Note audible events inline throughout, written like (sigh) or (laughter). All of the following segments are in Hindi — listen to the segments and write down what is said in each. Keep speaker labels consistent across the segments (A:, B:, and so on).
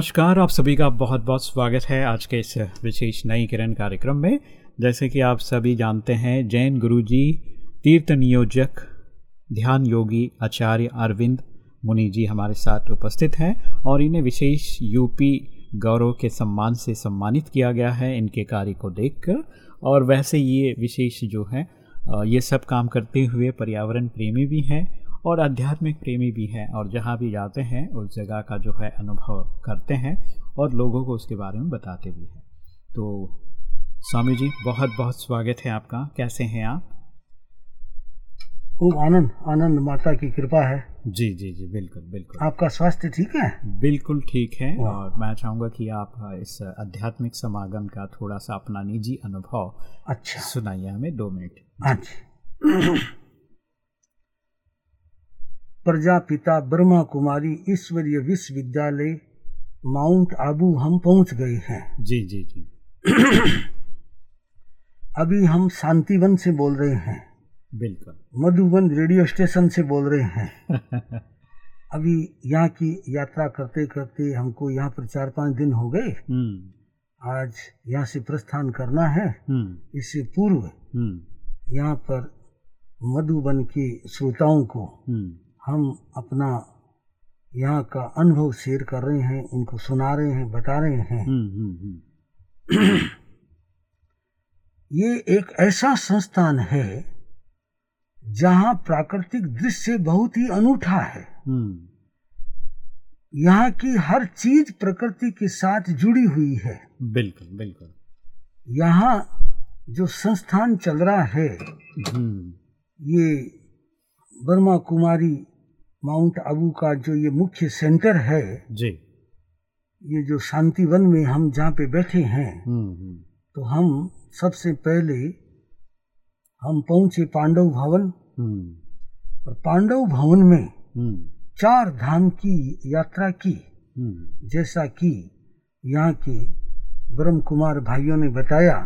A: नमस्कार, आप सभी का बहुत बहुत स्वागत है आज के इस विशेष नई किरण कार्यक्रम में। जैसे कि आप सभी जानते हैं, जैन गुरुजी, तीर्थ नियोजक, ध्यान योगी, आचार्य अरविंद मुनि जी हमारे साथ उपस्थित हैं और इन्हें विशेष यूपी गौरव के सम्मान से सम्मानित किया गया है इनके कार्य को देखकर। और वैसे ये विशेष जो है ये सब काम करते हुए पर्यावरण प्रेमी भी हैं। और आध्यात्मिक प्रेमी भी हैं और जहाँ भी जाते हैं उस जगह का जो है अनुभव करते हैं और लोगों को उसके बारे में बताते भी हैं। तो स्वामी जी बहुत बहुत स्वागत है आपका। कैसे हैं आप?
B: खूब आनंद आनंद माता की कृपा है।
A: जी जी जी बिल्कुल बिल्कुल।
B: आपका स्वास्थ्य ठीक है?
A: बिल्कुल ठीक है और मैं चाहूँगा कि आप इस आध्यात्मिक समागम का थोड़ा सा अपना निजी अनुभव
B: अच्छा।
A: सुनाइए हमें दो मिनट।
B: अच्छा प्रजापिता ब्रह्मा कुमारी ईश्वरीय विश्वविद्यालय माउंट आबू हम पहुँच गए हैं।
A: जी जी जी। (clears throat)
B: अभी हम शांतिवन से बोल रहे हैं।
A: बिल्कुल।
B: मधुबन रेडियो स्टेशन से बोल रहे हैं। (laughs) अभी यहाँ की यात्रा करते करते हमको यहाँ पर चार पाँच दिन हो गए।
A: हम्म,
B: आज यहाँ से प्रस्थान करना है।
A: हम्म,
B: इससे पूर्व
A: हम्म,
B: यहाँ पर मधुबन के श्रोताओं को हम अपना यहाँ का अनुभव शेयर कर रहे हैं उनको सुना रहे हैं बता रहे हैं।
A: हम्म, हम्म, हम्म, (clears throat)
B: ये एक ऐसा संस्थान है जहाँ प्राकृतिक दृश्य बहुत ही अनूठा है। यहाँ की हर चीज़ प्रकृति के साथ जुड़ी हुई है।
A: बिल्कुल बिल्कुल।
B: यहाँ जो संस्थान चल रहा है ये ब्रह्मा कुमारी माउंट आबू का जो ये मुख्य सेंटर है
A: जी।
B: ये जो शांतिवन में हम जहाँ पे बैठे हैं
A: हम्म, हम्म,
B: तो हम सबसे पहले हम पहुँचे पांडव भवन।
A: हम्म,
B: और पांडव भवन में चार धाम की यात्रा की जैसा कि यहाँ के ब्रह्म कुमार भाइयों ने बताया।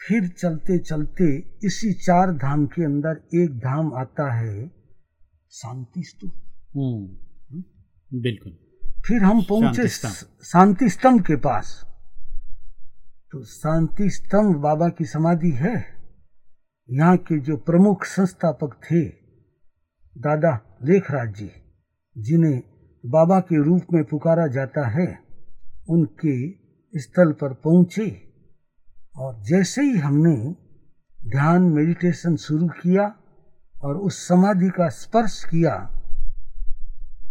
B: फिर चलते चलते इसी चार धाम के अंदर एक धाम आता है शांति स्तूप।
A: हम्म, बिल्कुल।
B: फिर हम पहुँचे
A: शांति स्तंभ।
B: शांति स्तंभ के पास। तो शांति स्तंभ बाबा की समाधि है। यहाँ के जो प्रमुख संस्थापक थे दादा लेखराज जी जिन्हें बाबा के रूप में पुकारा जाता है उनके स्थल पर पहुँचे और जैसे ही हमने ध्यान मेडिटेशन शुरू किया और उस समाधि का स्पर्श किया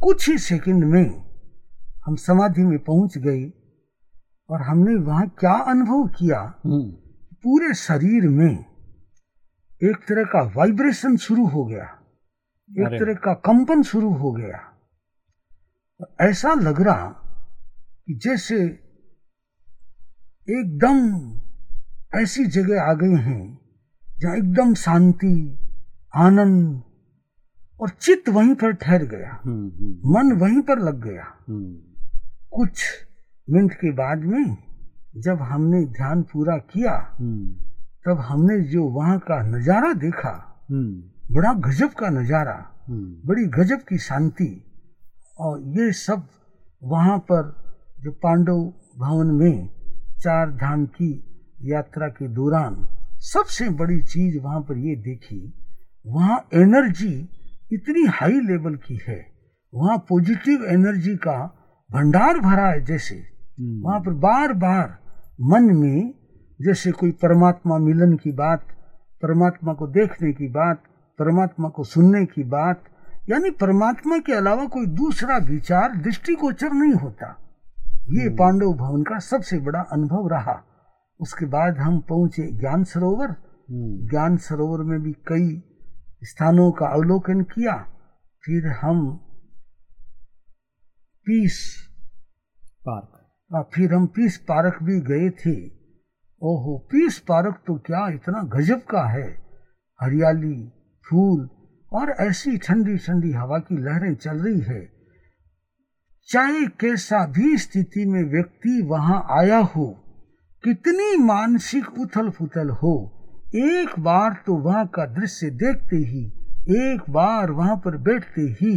B: कुछ ही सेकंड में हम समाधि में पहुँच गए और हमने वहाँ क्या अनुभव किया?
A: हम्म,
B: पूरे शरीर में एक तरह का वाइब्रेशन शुरू हो गया एक तरह का कंपन शुरू हो गया। ऐसा लग रहा कि जैसे एकदम ऐसी जगह आ गए हैं जहाँ एकदम शांति आनंद और चित्त वहीं पर ठहर गया।
A: हम्म, हम्म,
B: मन वहीं पर लग गया।
A: हम्म,
B: कुछ मिनट के बाद में जब हमने ध्यान पूरा किया तब हमने जो वहाँ का नज़ारा देखा बड़ा गजब का नज़ारा बड़ी गजब की शांति और ये सब वहाँ पर जो पांडव भवन में चार धाम की यात्रा के दौरान सबसे बड़ी चीज़ वहाँ पर ये देखी वहाँ एनर्जी इतनी हाई लेवल की है। वहाँ पॉजिटिव एनर्जी का भंडार भरा है जैसे।
A: हम्म,
B: वहाँ पर बार बार मन में जैसे कोई परमात्मा मिलन की बात परमात्मा को देखने की बात परमात्मा को सुनने की बात यानी परमात्मा के अलावा कोई दूसरा विचार दृष्टिगोचर नहीं होता। ये पांडव भवन का सबसे बड़ा अनुभव रहा। उसके बाद हम पहुँचे ज्ञान सरोवर।
A: हम्म,
B: ज्ञान सरोवर में भी कई स्थानों का अवलोकन किया फिर हम पीस
A: पार्क।
B: फिर हम पीस पार्क भी गए थे। ओहो पीस पार्क तो क्या इतना गजब का है। हरियाली फूल और ऐसी ठंडी ठंडी हवा की लहरें चल रही है। चाहे कैसा भी स्थिति में व्यक्ति वहाँ आया हो कितनी मानसिक उथल पुथल हो एक बार तो वहाँ का दृश्य देखते ही एक बार वहाँ पर बैठते ही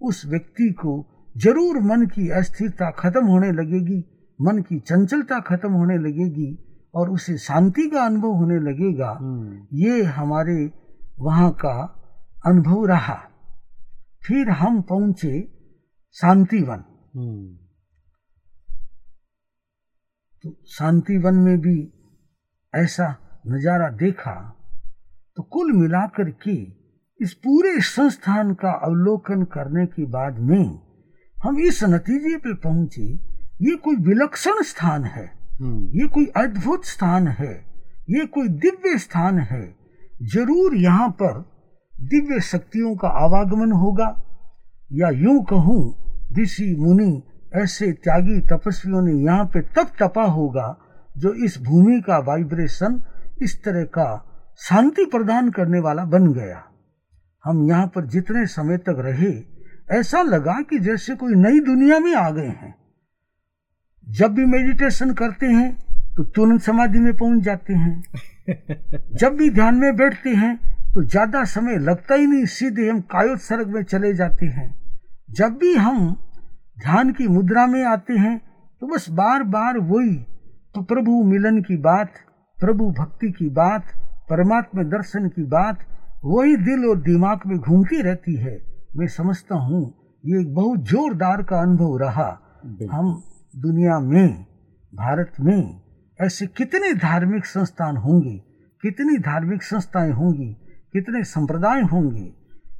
B: उस व्यक्ति को ज़रूर मन की अस्थिरता खत्म होने लगेगी मन की चंचलता खत्म होने लगेगी और उसे शांति का अनुभव होने लगेगा
A: हम्म।
B: ये हमारे वहाँ का अनुभव रहा फिर हम पहुँचे शांतिवन
A: हम्म।
B: तो शांतिवन में भी ऐसा नज़ारा देखा तो कुल मिलाकर के इस पूरे संस्थान का अवलोकन करने के बाद में हम इस नतीजे पे पहुँचे ये कोई विलक्षण स्थान है
A: हम्म।
B: ये कोई अद्भुत स्थान है ये कोई दिव्य स्थान है ज़रूर यहाँ पर दिव्य शक्तियों का आवागमन होगा या यूँ कहूँ ऋषि मुनि ऐसे त्यागी तपस्वियों ने यहाँ पे तप तपा होगा जो इस भूमि का वाइब्रेशन इस तरह का शांति प्रदान करने वाला बन गया। हम यहाँ पर जितने समय तक रहे ऐसा लगा कि जैसे कोई नई दुनिया में आ गए हैं। जब भी मेडिटेशन करते हैं तो तुरंत समाधि में पहुँच जाते हैं। (laughs) जब भी ध्यान में बैठते हैं तो ज़्यादा समय लगता ही नहीं सीधे हम कायोत्सर्ग में चले जाते हैं। जब भी हम ध्यान की मुद्रा में आते हैं तो बस बार बार वही तो प्रभु मिलन की बात प्रभु भक्ति की बात परमात्मा दर्शन की बात वही दिल और दिमाग में घूमती रहती है। मैं समझता हूँ ये एक बहुत जोरदार का अनुभव रहा। हम दुनिया में भारत में ऐसे कितने धार्मिक संस्थान होंगे कितनी धार्मिक संस्थाएँ होंगी कितने संप्रदाय होंगे।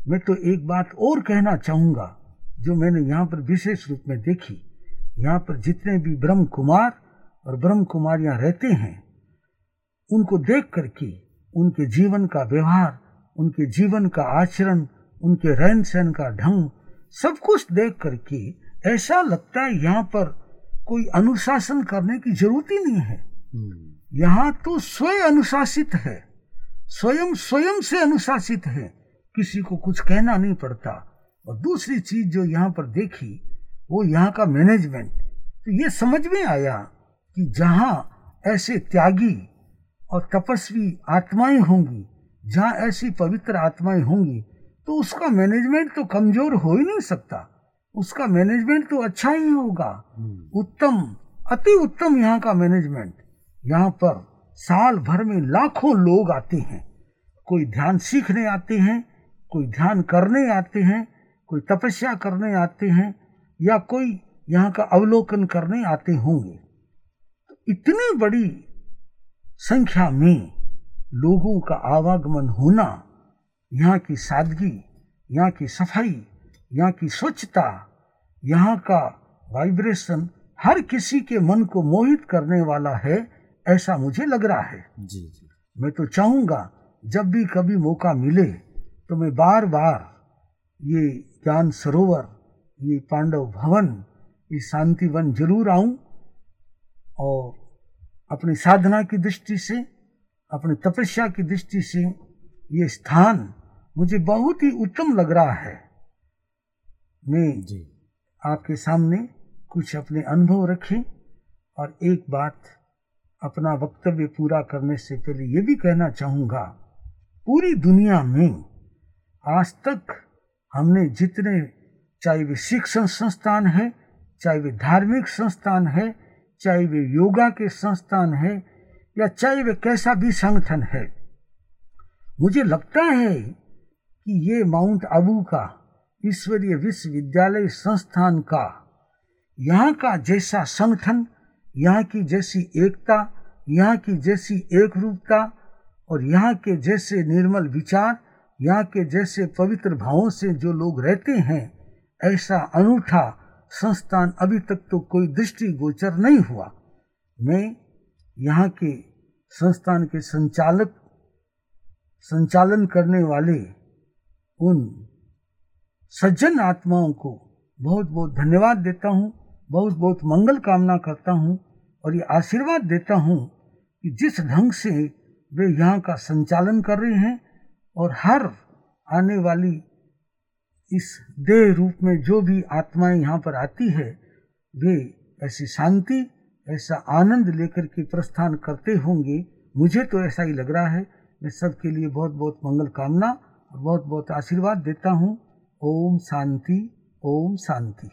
B: मैं तो एक बात और कहना चाहूँगा जो मैंने यहाँ पर विशेष रूप में देखी। यहाँ पर जितने भी ब्रह्म कुमार और ब्रह्म कुमारियाँ रहते हैं उनको देख करके उनके जीवन का व्यवहार उनके जीवन का आचरण उनके रहन सहन का ढंग सब कुछ देख करके ऐसा लगता है यहाँ पर कोई अनुशासन करने की ज़रूरत ही नहीं है।
A: हम्म।
B: यहाँ तो स्वयं अनुशासित है स्वयं स्वयं से अनुशासित है किसी को कुछ कहना नहीं पड़ता। और दूसरी चीज़ जो यहाँ पर देखी वो यहाँ का मैनेजमेंट तो ये समझ में आया कि जहाँ ऐसे त्यागी और तपस्वी आत्माएँ होंगी जहाँ ऐसी पवित्र आत्माएँ होंगी तो उसका मैनेजमेंट तो कमज़ोर हो ही नहीं सकता। उसका मैनेजमेंट तो अच्छा ही होगा।
A: हम्म।
B: उत्तम अति उत्तम यहाँ का मैनेजमेंट यहाँ पर साल भर में लाखों लोग आते हैं। कोई ध्यान सीखने आते हैं कोई ध्यान करने आते हैं कोई तपस्या करने आते हैं या कोई यहाँ का अवलोकन करने आते होंगे। तो इतनी बड़ी संख्या में लोगों का आवागमन होना यहाँ की सादगी यहाँ की सफ़ाई यहाँ की स्वच्छता यहाँ का वाइब्रेशन हर किसी के मन को मोहित करने वाला है ऐसा मुझे लग रहा है।
A: जी जी।
B: मैं तो चाहूँगा जब भी कभी मौका मिले तो मैं बार बार ये ज्ञान सरोवर ये पांडव भवन ये शांति वन ज़रूर आऊँ और अपनी साधना की दृष्टि से अपनी तपस्या की दृष्टि से ये स्थान मुझे बहुत ही उत्तम लग रहा है। मैं
A: जी।
B: आपके सामने कुछ अपने अनुभव रखे और एक बात अपना वक्तव्य पूरा करने से पहले ये भी कहना चाहूँगा पूरी दुनिया में आज तक हमने जितने चाहे वे शिक्षण संस्थान है चाहे वे धार्मिक संस्थान है चाहे वे योगा के संस्थान है या चाहे वे कैसा भी संगठन है। मुझे लगता है कि ये माउंट आबू का, ईश्वरीय विश्वविद्यालय संस्थान का, यहाँ का जैसा संगठन, यहाँ की जैसी एकता, यहाँ की जैसी एक रूपता और यहाँ के जैसे निर्मल विचार, यहाँ के जैसे पवित्र भावों से जो लोग रहते हैं, ऐसा अनूठा संस्थान अभी तक तो कोई दृष्टि गोचर नहीं हुआ। मैं यहाँ के संस्थान के संचालक, संचालन करने वाले उन सज्जन आत्माओं को बहुत बहुत धन्यवाद देता हूँ बहुत बहुत मंगल कामना करता हूँ और ये आशीर्वाद देता हूँ कि जिस ढंग से वे यहाँ का संचालन कर रहे हैं और हर आने वाली इस देह रूप में जो भी आत्माएँ यहाँ पर आती है, वे ऐसी शांति, ऐसा आनंद लेकर के प्रस्थान करते होंगे। मुझे तो ऐसा ही लग रहा है। मैं सबके लिए बहुत बहुत मंगल कामना और बहुत बहुत आशीर्वाद देता हूँ। ओम शांति ओम शांति।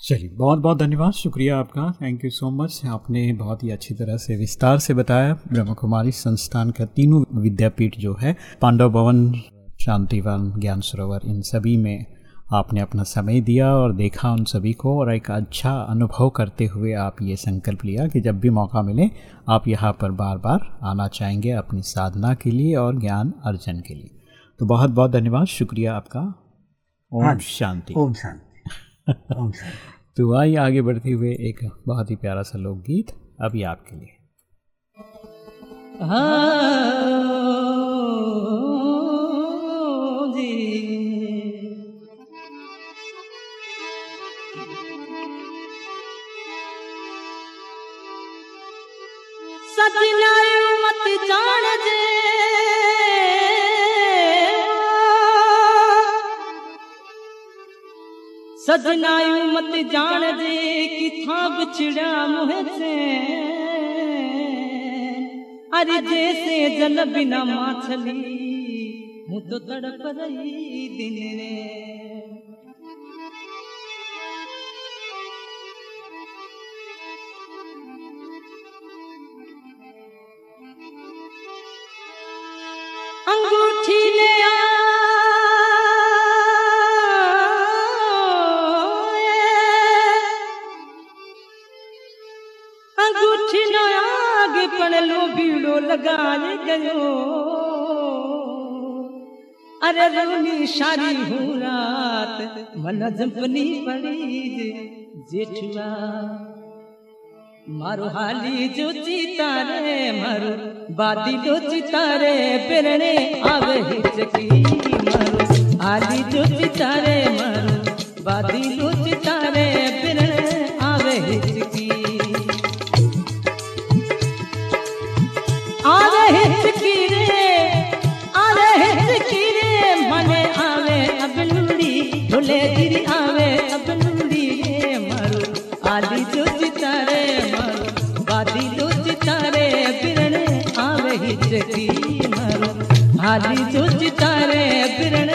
A: चलिए बहुत बहुत धन्यवाद। शुक्रिया आपका। थैंक यू सो मच आपने बहुत ही अच्छी तरह से विस्तार से बताया। ब्रह्म कुमारी संस्थान का तीनों विद्यापीठ जो है, पांडव भवन शांतिवन ज्ञान सरोवर इन सभी में आपने अपना समय दिया और देखा उन सभी को और एक अच्छा अनुभव करते हुए आप ये संकल्प लिया कि जब भी मौका मिले आप यहाँ पर बार बार आना चाहेंगे अपनी साधना के लिए और ज्ञान अर्जन के लिए। तो बहुत बहुत धन्यवाद शुक्रिया आपका। ओम
B: हाँ,
A: शांति।
B: ओम शांति। (laughs) ओम शांति।
A: तो आइए आगे बढ़ते हुए एक बहुत ही प्यारा सा लोकगीत अभी आपके लिए।
C: हाँ। सजनायो मत जान जे अरे जैसे जल बिना माछली हूँ तो तड़प रही दिन रे शारी हूँ रात मन जंपनी पड़ी जेठुआ। मारो हाली जो चीता रे, मारो बादी जो चितारे पेरने आवे हिचकी, मारो हाली जो चीता रे, मारो बादी जो चितारे पिरणे आली जो चितारे बिरणे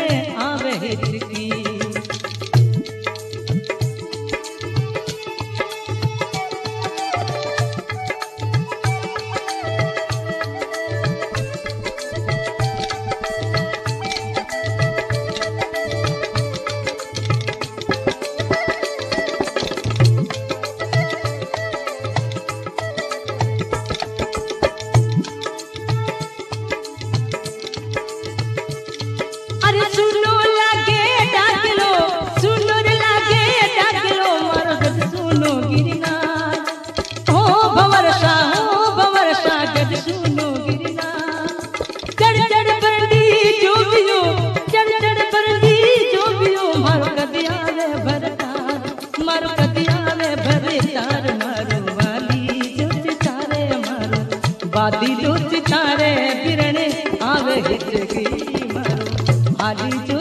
C: সাহায্য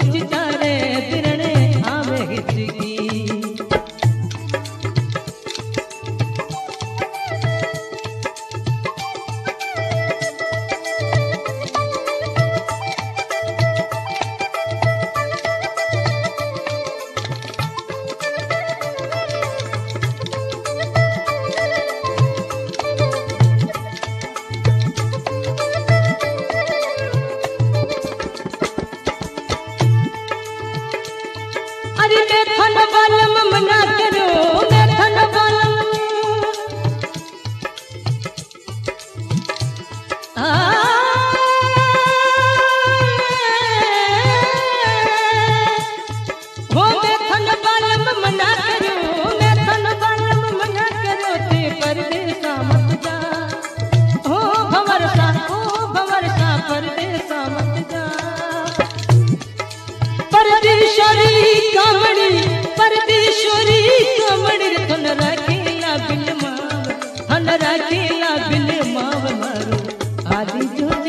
C: आ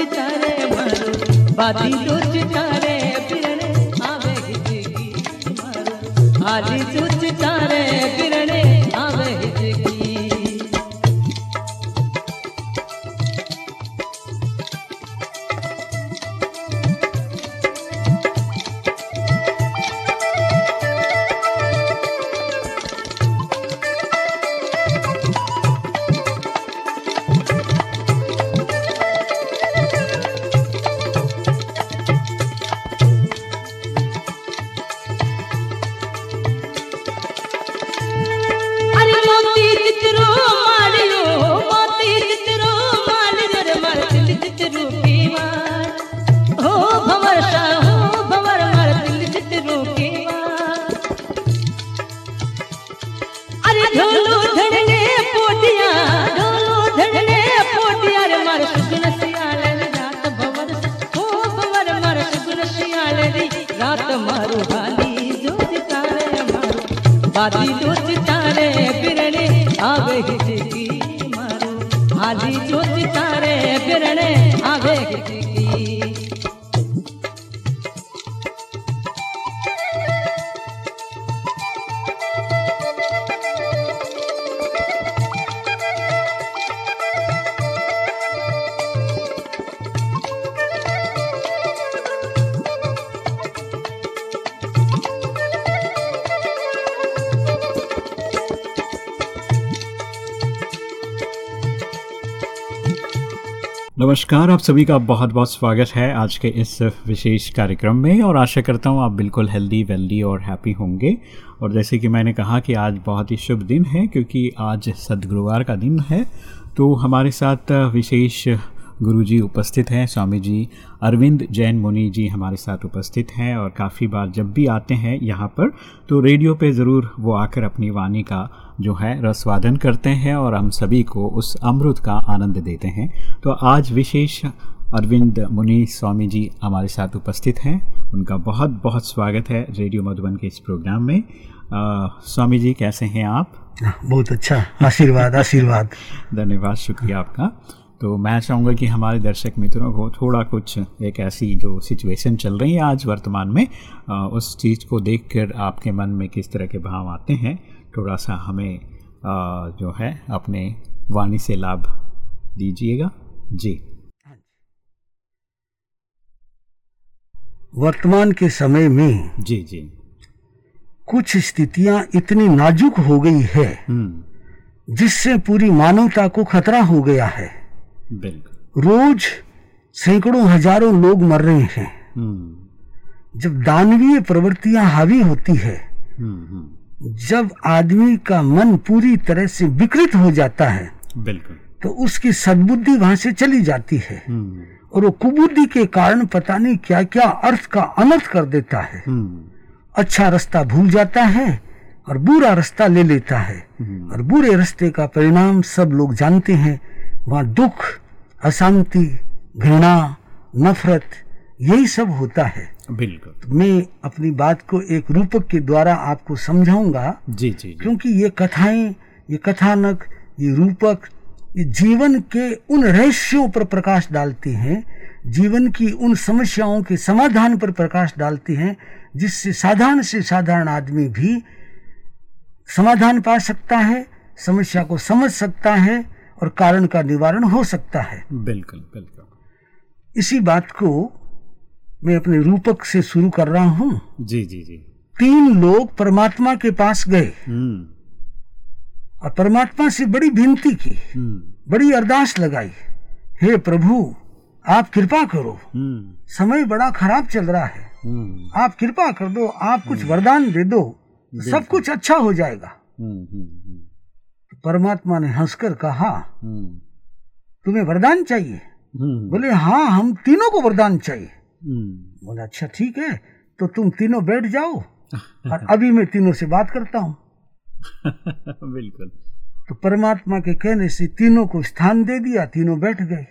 C: जो चितारे मारो बादी
A: नमस्कार, आप सभी का बहुत बहुत स्वागत है आज के इस विशेष कार्यक्रम में और आशा करता हूँ आप बिल्कुल हेल्दी वेल्दी और हैप्पी होंगे। और जैसे कि मैंने कहा कि आज बहुत ही शुभ दिन है क्योंकि आज सदगुरुवार का दिन है तो हमारे साथ विशेष गुरु जी उपस्थित हैं स्वामी जी अरविंद जैन मुनि जी हमारे साथ उपस्थित हैं और काफ़ी बार जब भी आते हैं यहाँ पर तो रेडियो पे ज़रूर वो आकर अपनी वाणी का जो है रसवादन करते हैं और हम सभी को उस अमृत का आनंद देते हैं। तो आज विशेष अरविंद मुनि स्वामी जी हमारे साथ उपस्थित हैं। उनका बहुत बहुत स्वागत है रेडियो मधुबन के इस प्रोग्राम में। आ, स्वामी जी कैसे हैं आप?
B: बहुत अच्छा आशीर्वाद आशीर्वाद।
A: धन्यवाद शुक्रिया आपका। तो मैं चाहूँगा कि हमारे दर्शक मित्रों को थोड़ा कुछ एक ऐसी जो सिचुएशन चल रही है आज वर्तमान में आ, उस चीज़ को देखकर आपके मन में किस तरह के भाव आते हैं थोड़ा सा हमें आ, जो है अपने वाणी से लाभ दीजिएगा। जी।
B: वर्तमान के समय में
A: जी जी।
B: कुछ स्थितियाँ इतनी नाजुक हो गई है
A: हम्म।
B: जिससे पूरी मानवता को खतरा हो गया है।
A: बिल्कुल।
B: रोज सैकड़ों हज़ारों लोग मर रहे हैं।
A: हम्म।
B: जब दानवीय प्रवृत्तियाँ हावी होती है
A: हम्म हम्म,
B: जब आदमी का मन पूरी तरह से विकृत हो जाता है
A: बिल्कुल।
B: तो उसकी सद्बुद्धि वहाँ से चली जाती है। और वो कुबुद्धि के कारण पता नहीं क्या क्या अर्थ का अनर्थ कर देता है। अच्छा रास्ता भूल जाता है और बुरा रास्ता ले लेता है। और बुरे रास्ते का परिणाम सब लोग जानते हैं। वहाँ दुख अशांति घृणा नफरत यही सब होता है।
A: बिल्कुल।
B: तो मैं अपनी बात को एक रूपक के द्वारा आपको समझाऊँगा
A: जी जी जी।
B: क्योंकि ये कथाएँ ये कथानक ये रूपक ये जीवन के उन रहस्यों पर प्रकाश डालते हैं जीवन की उन समस्याओं के समाधान पर प्रकाश डालते हैं जिससे साधारण से साधारण आदमी भी समाधान पा सकता है समस्या को समझ सकता है और कारण का निवारण हो सकता है।
A: बिल्कुल बिल्कुल।
B: इसी बात को मैं अपने रूपक से शुरू कर रहा हूँ।
A: जी जी जी।
B: तीन लोग परमात्मा के पास गए।
A: हम्म।
B: और परमात्मा से बड़ी विनती की।
A: हम्म।
B: बड़ी अरदास लगाई। हे प्रभु आप कृपा करो।
A: हम्म।
B: समय बड़ा खराब चल रहा है। आप कृपा कर दो आप कुछ वरदान दे दो। सब कुछ अच्छा हो जाएगा। परमात्मा ने हंसकर कहा
A: हम्म।
B: तुम्हें वरदान चाहिए।
A: हम्म।
B: बोले हाँ हम तीनों को वरदान चाहिए।
A: हम्म।
B: बोले अच्छा ठीक है तो तुम तीनों बैठ जाओ (laughs) और अभी मैं तीनों से बात करता हूँ। (laughs)
A: बिल्कुल।
B: तो परमात्मा के कहने से तीनों को स्थान दे दिया तीनों बैठ गए।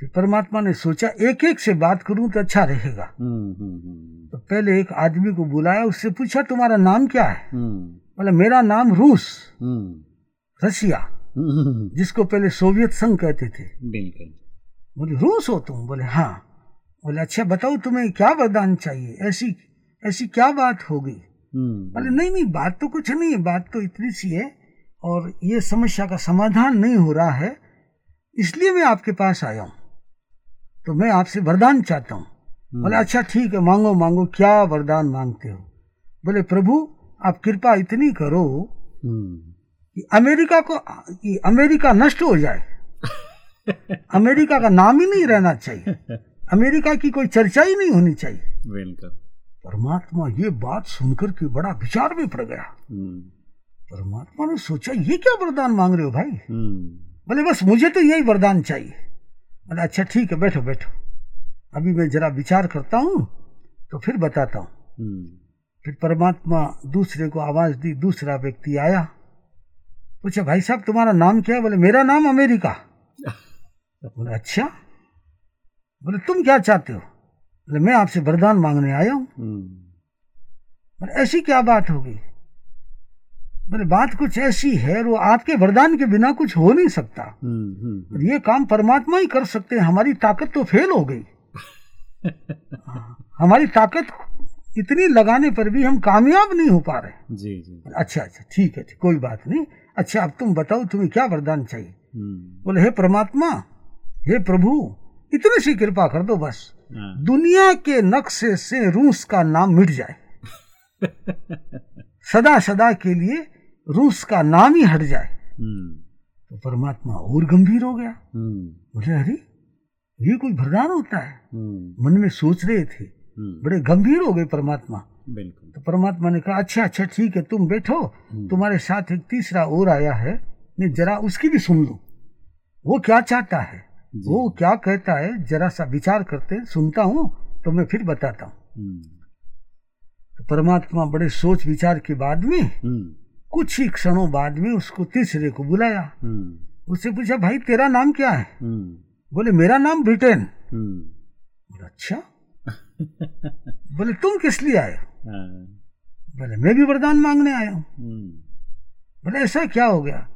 B: फिर परमात्मा ने सोचा एक एक से बात करूँ तो अच्छा रहेगा। तो पहले एक आदमी को बुलाया उससे पूछा तुम्हारा नाम क्या है? बोला मेरा नाम रूस।
A: हम्म।
B: रसिया
A: हम्म,
B: जिसको पहले सोवियत संघ कहते थे।
A: बिल्कुल।
B: बोले रूस हो तुम? बोले हाँ। बोले अच्छा बताओ तुम्हें क्या वरदान चाहिए? ऐसी ऐसी क्या बात हो गई?
A: हम्म।
B: बोले नहीं नहीं बात तो कुछ नहीं है बात तो इतनी सी है। और ये समस्या का समाधान नहीं हो रहा है इसलिए मैं आपके पास आया हूँ। तो मैं आपसे वरदान चाहता हूँ। बोले अच्छा ठीक है मांगो मांगो क्या वरदान मांगते हो? बोले प्रभु आप कृपा इतनी करो
A: हम्म।
B: कि अमेरिका को कि अमेरिका नष्ट हो जाए। (laughs) अमेरिका का नाम ही नहीं रहना चाहिए। अमेरिका की कोई चर्चा ही नहीं होनी चाहिए। परमात्मा ये बात सुनकर के बड़ा विचार में पड़ गया।
A: हम्म।
B: परमात्मा ने सोचा ये क्या वरदान मांग रहे हो भाई?
A: हम्म।
B: बोले बस मुझे तो यही वरदान चाहिए। बोले अच्छा ठीक है बैठो बैठो। अभी मैं जरा विचार करता हूँ तो फिर बताता हूँ। फिर परमात्मा दूसरे को आवाज़ दी दूसरा व्यक्ति आया। पूछा भाई साहब तुम्हारा नाम क्या है? बोले मेरा नाम अमेरिका। बोले अच्छा। बोले तुम क्या चाहते हो? बोले मैं आपसे वरदान मांगने आया हूँ।
A: हम्म,
B: बोले ऐसी क्या बात होगी? बोले बात कुछ ऐसी है वो आपके वरदान के बिना कुछ हो नहीं सकता।
A: हम्म, हम्म,
B: और ये काम परमात्मा ही कर सकते हैं हमारी ताकत तो फेल हो गई। (laughs) हमारी ताकत इतनी लगाने पर भी हम कामयाब नहीं हो पा रहे
A: जी जी।
B: अच्छा अच्छा ठीक है ठीक, कोई बात नहीं। अच्छा अब तुम बताओ तुम्हें क्या वरदान चाहिए?
A: हम्म,
B: बोले हे परमात्मा हे प्रभु इतनी सी कृपा कर दो बस।
A: हाँ,
B: दुनिया के नक्शे से रूस का नाम मिट जाए। (laughs) सदा सदा के लिए रूस का नाम ही हट जाए।
A: हम्म,
B: तो परमात्मा और गंभीर हो गया।
A: हम्म,
B: बोले अरे ये कोई वरदान होता है। मन में सोच रहे थे बड़े गंभीर हो गए परमात्मा।
A: बिल्कुल।
B: तो परमात्मा ने कहा अच्छा अच्छा ठीक है तुम बैठो। तुम्हारे साथ एक तीसरा और आया है। मैं जरा उसकी भी सुन लूँ। वो क्या चाहता है? वो क्या कहता है? जरा सा विचार करते हैं, सुनता हूँ तो मैं फिर बताता हूँ।
A: हम्म,
B: तो परमात्मा बड़े सोच विचार के बाद में
A: हम्म,
B: कुछ ही क्षणों बाद में उसको तीसरे को बुलाया।
A: हम्म,
B: उससे पूछा भाई तेरा नाम क्या है?
A: हम्म,
B: बोले मेरा नाम ब्रिटेन।
A: हम्म,
B: अच्छा बोले तुम किस लिए आए हो?
A: हाँ,
B: बोले मैं भी वरदान मांगने आया हूँ।
A: हम्म,
B: बोले ऐसा क्या हो गया?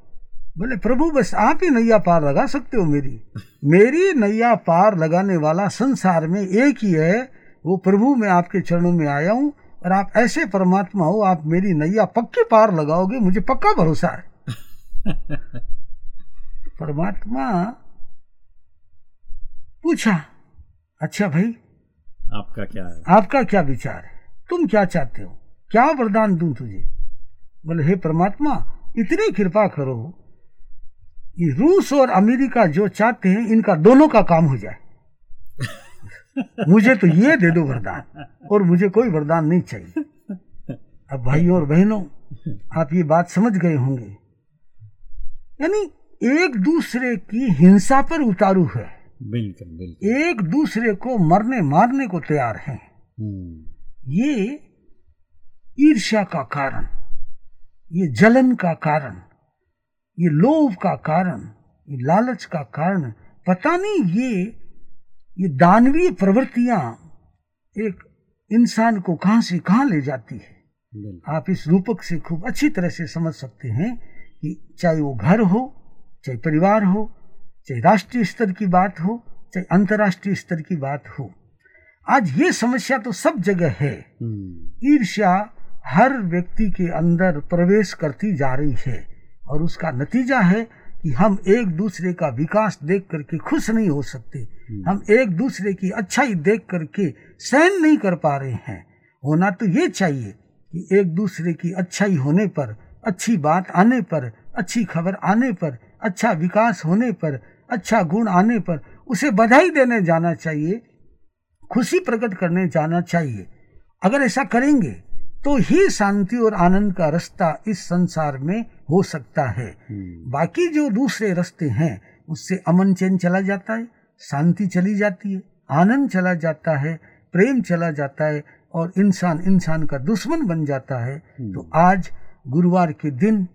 B: बोले प्रभु बस आप ही नैया पार लगा सकते हो मेरी। मेरी नैया पार लगाने वाला संसार में एक ही है। वो प्रभु मैं आपके चरणों में आया हूँ और आप ऐसे परमात्मा हो आप मेरी नैया पक्के पार लगाओगे मुझे पक्का भरोसा है। (laughs) परमात्मा पूछा अच्छा भाई
A: आपका क्या है?
B: आपका क्या विचार है? तुम क्या चाहते हो? क्या वरदान दूँ तुझे? बोले हे परमात्मा इतनी कृपा करो ये रूस और अमेरिका जो चाहते हैं इनका दोनों का काम हो जाए। (laughs) मुझे तो ये दे दो वरदान और मुझे कोई वरदान नहीं चाहिए। अब भाइयों और बहनों आप ये बात समझ गए होंगे। यानी एक दूसरे की हिंसा पर उतारू है।
A: बिल्कुल बिल्कुल।
B: एक दूसरे को मरने मारने को तैयार हैं।
A: हम्म,
B: ये ईर्ष्या का कारण ये जलन का कारण ये लोभ का कारण ये लालच का कारण पता नहीं ये ये दानवीय प्रवृत्तियाँ एक इंसान को कहाँ से कहाँ ले जाती है। आप इस रूपक से खूब अच्छी तरह से समझ सकते हैं कि चाहे वो घर हो चाहे परिवार हो चाहे राष्ट्रीय स्तर की बात हो चाहे अंतर्राष्ट्रीय स्तर की बात हो। आज ये समस्या तो सब जगह है।
A: हम्म,
B: ईर्ष्या हर व्यक्ति के अंदर प्रवेश करती जा रही है और उसका नतीजा है कि हम एक दूसरे का विकास देख करके खुश नहीं हो सकते। हम एक दूसरे की अच्छाई देख करके सहन नहीं कर पा रहे हैं। होना तो ये चाहिए कि एक दूसरे की अच्छाई होने पर अच्छी बात आने पर अच्छी खबर आने पर अच्छा विकास होने पर अच्छा गुण आने पर उसे बधाई देने जाना चाहिए खुशी प्रकट करने जाना चाहिए। अगर ऐसा करेंगे तो ही शांति और आनंद का रास्ता इस संसार में हो सकता है।
A: हम्म,
B: बाकी जो दूसरे रास्ते हैं उससे अमन चैन चला जाता है शांति चली जाती है आनंद चला जाता है प्रेम चला जाता है और इंसान इंसान का दुश्मन बन जाता है। तो आज गुरुवार के दिन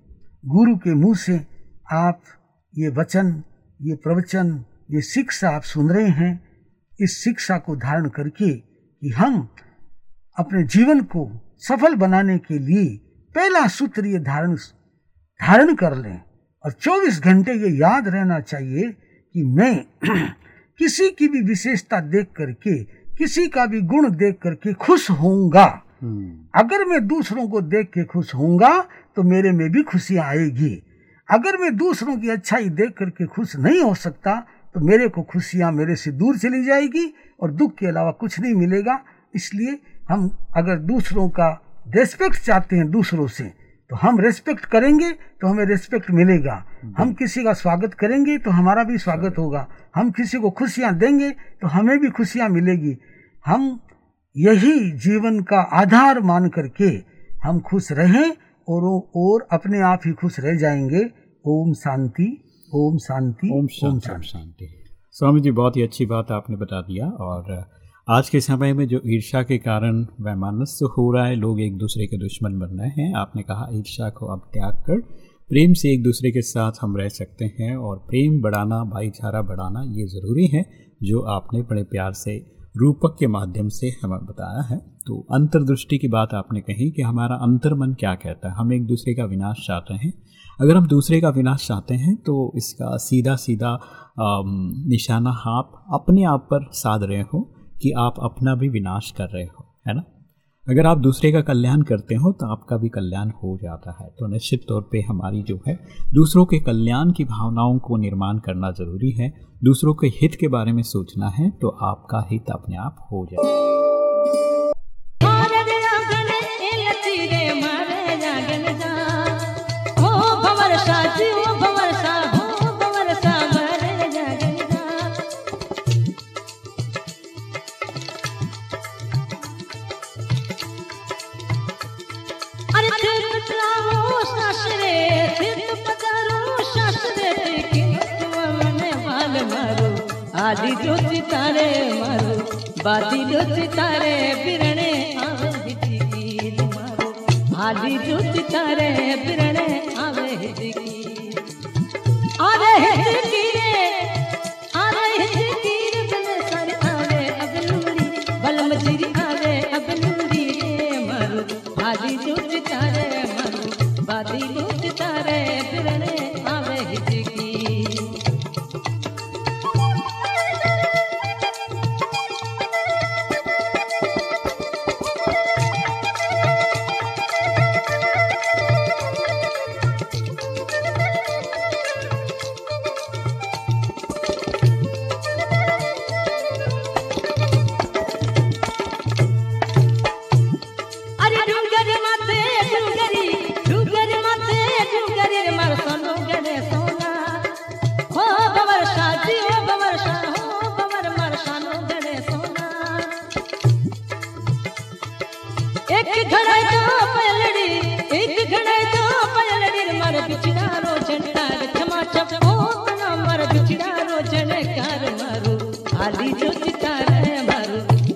B: गुरु के मुँह से आप ये वचन ये प्रवचन ये शिक्षा आप सुन रहे हैं इस शिक्षा को धारण करके कि हम अपने जीवन को सफल बनाने के लिए पहला सूत्र ये धारण धारण कर लें। और 24 घंटे ये याद रहना चाहिए कि मैं (clears throat) किसी की भी विशेषता देख करके किसी का भी गुण देख करके खुश होऊँगा।
A: हम्म,
B: अगर मैं दूसरों को देख के खुश होऊँगा तो मेरे में भी खुशियाँ आएगी। अगर मैं दूसरों की अच्छाई देख करके खुश नहीं हो सकता तो मेरे को खुशियाँ मेरे से दूर चली जाएगी और दुख के अलावा कुछ नहीं मिलेगा। इसलिए हम अगर दूसरों का रेस्पेक्ट चाहते हैं दूसरों से तो हम रेस्पेक्ट करेंगे तो हमें रेस्पेक्ट मिलेगा। हम किसी का स्वागत करेंगे तो हमारा भी स्वागत होगा। हम किसी को खुशियाँ देंगे तो हमें भी खुशियाँ मिलेगी। हम यही जीवन का आधार मान करके हम खुश रहें और और अपने आप ही खुश रह जाएँगे। ओम शांति ओम शांति
A: ओम शांति शांति। स्वामी जी बहुत ही अच्छी बात आपने बता दिया और आज के समय में जो ईर्षा के कारण वैमानस्य हो रहा है लोग एक दूसरे के दुश्मन बन रहे हैं। आपने कहा ईर्षा को अब त्याग कर प्रेम से एक दूसरे के साथ हम रह सकते हैं और प्रेम बढ़ाना भाईचारा बढ़ाना ये ज़रूरी है जो आपने बड़े प्यार से रूपक के माध्यम से हमें बताया है। तो अंतर्दृष्टि की बात आपने कही कि हमारा अंतर्मन क्या कहता है। हम एक दूसरे का विनाश चाहते हैं। अगर हम दूसरे का विनाश चाहते हैं तो इसका सीधा सीधा निशाना आप अपने आप पर साध रहे हो कि आप अपना भी विनाश कर रहे हो, है ना? अगर आप दूसरे का कल्याण करते हो तो आपका भी कल्याण हो जाता है। तो निश्चित तौर पे हमारी जो है, दूसरों के कल्याण की भावनाओं को निर्माण करना ज़रूरी है। दूसरों के हित के बारे में सोचना है तो आपका हित अपने आप हो जाए।
C: मारो। आदि जो सितारे मारो। बादी जो सितारे बिरणे आवे हिचकी मारो। आदि जो सितारे बिरणे आवे हिचकी आवे रे आवे रे बने सर आवे अगलूरी बलम चिरी आवे अगलूरी रे मारो। आदि जो सितारे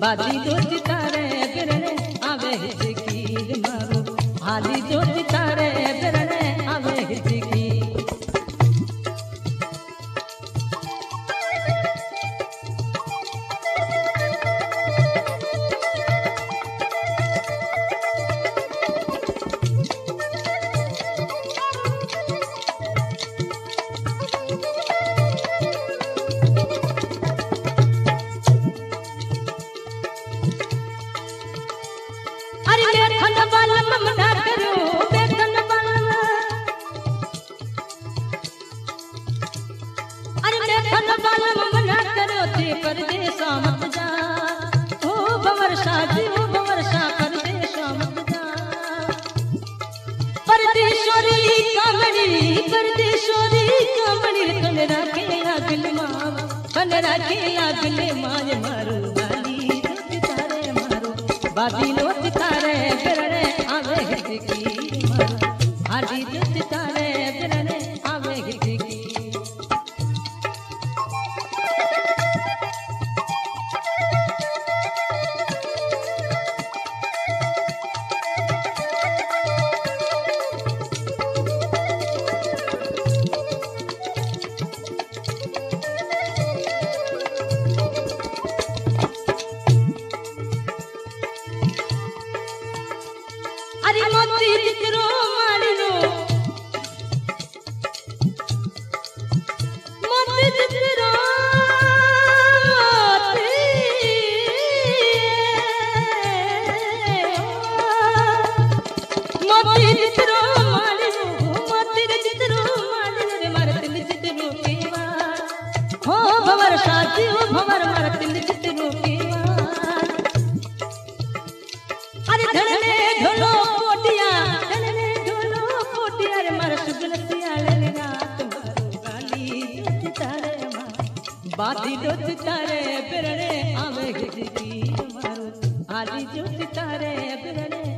C: बाजी जो सितारे बिरने आवे हिचकी मारो। आली जो परदेसा मत जा। ओ भंवर शादी ओ भंवर शा परदेसा मत जा। परदेश्वरी कामड़ी परदेश्वरी कामड़ी कन राखे अगल माव। कन राखे अगल माय मारो वाली तारे मारो। बादी लो तारे बिरणे अरे मोती बिरणे रे हिजकी